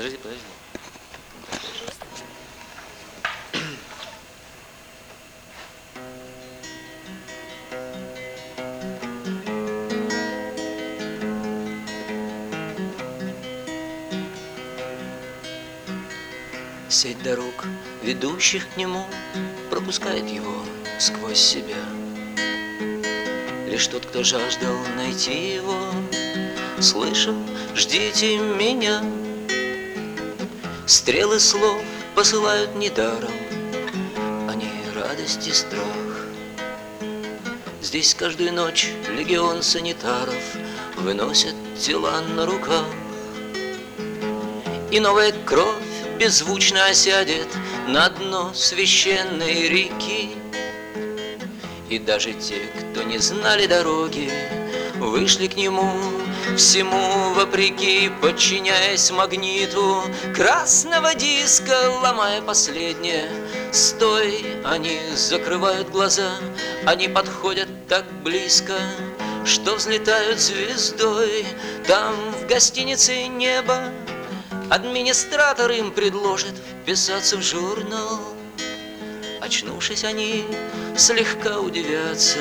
подожди, подожди. Сеть дорог, ведущих к нему, пропускает его сквозь себя. Лишь тот, кто жаждал найти его, слышал, ждите меня. Стрелы слов посылают недаром, они радость и страх. Здесь каждую ночь легион санитаров выносят тела на руках. И новая кровь беззвучно осядет на дно священной реки. И даже те, кто не знали дороги, вышли к нему всему вопреки, подчиняясь магниту красного диска, ломая последнее. Стой, они закрывают глаза, они подходят так близко, что взлетают звездой. Там в гостинице небо Администратор им предложит вписаться в журнал. Очнувшись, они слегка удивятся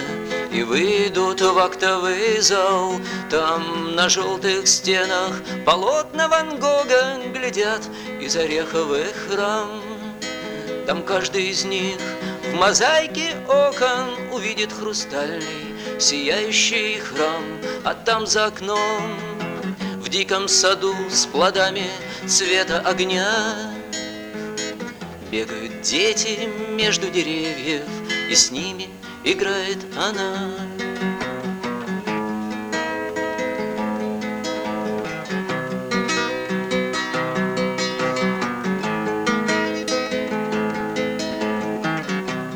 И выйдут в актовый зал. Там на желтых стенах полотна Ван Гога Глядят из ореховых рам. Там каждый из них в мозаике окон Увидит хрустальный сияющий храм, А там за окном в диком саду с плодами цвета огня Бегают дети между деревьев, и с ними играет она.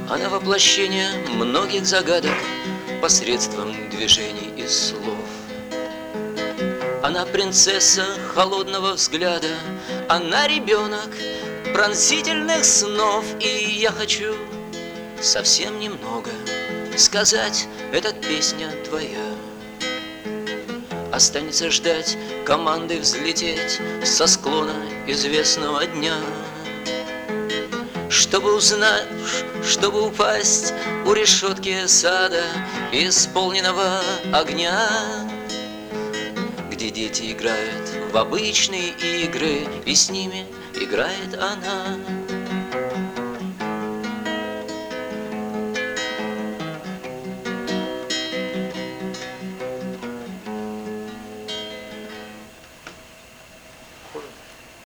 Она воплощение многих загадок посредством движений и слов. Она принцесса холодного взгляда, Она ребенок пронзительных снов, И я хочу совсем немного Сказать, эта песня твоя. Останется ждать команды взлететь Со склона известного дня. Чтобы узнать, чтобы упасть у решетки сада, Исполненного огня, где дети играют в обычные игры, И с ними играет она.